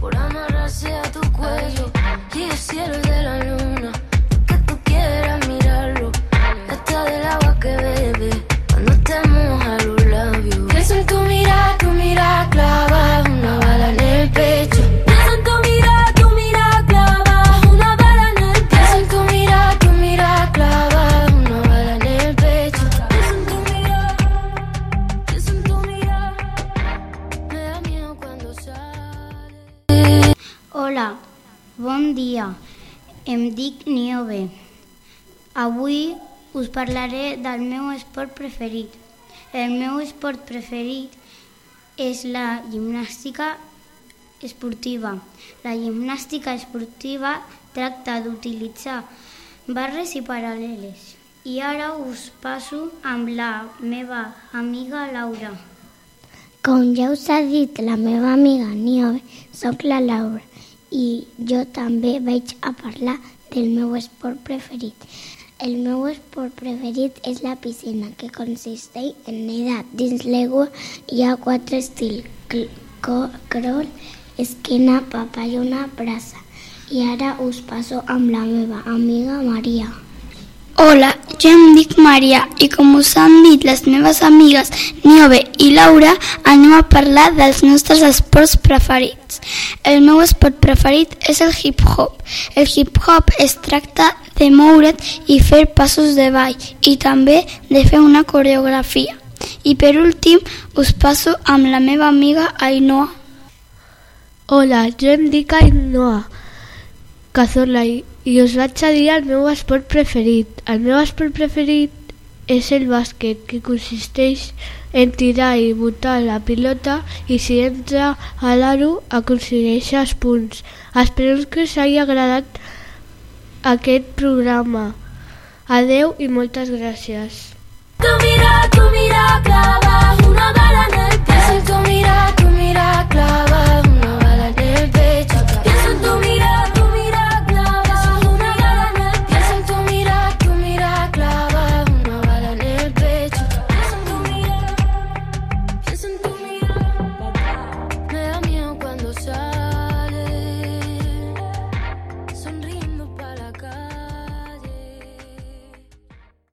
por amarrarse a tu cuello y el cielo de la luz. Hola, bon dia. Em dic Niobe. Avui us parlaré del meu esport preferit. El meu esport preferit és la gimnàstica esportiva. La gimnàstica esportiva tracta d'utilitzar barres i paral·leles. I ara us passo amb la meva amiga Laura. Com ja us ha dit la meva amiga Niobe, sóc la Laura i jo també vaig a parlar del meu esport preferit. El meu esport preferit és la piscina, que consisteix en nedar dins l'aigua. Hi ha quatre estils, crawl, esquena, papallona, brasa. I ara us passo amb la meva amiga Maria. Hola, jo em dic Maria i com us han dit les meves amigues Niobe i Laura, anem a parlar dels nostres esports preferits. El meu esport preferit és el hip-hop. El hip-hop es tracta de moure't i fer passos de ball i també de fer una coreografia. I per últim us passo amb la meva amiga Ainhoa. Hola, jo em dic Ainhoa Cazorla i, i us vaig a dir el meu esport preferit. El meu esport preferit és el bàsquet, que consisteix en tirar i botar la pilota i si entra a l'aro aconsegueixes punts. Esperem que us hagi agradat aquest programa. Adeu i moltes gràcies. Tu mira, tu mira clava una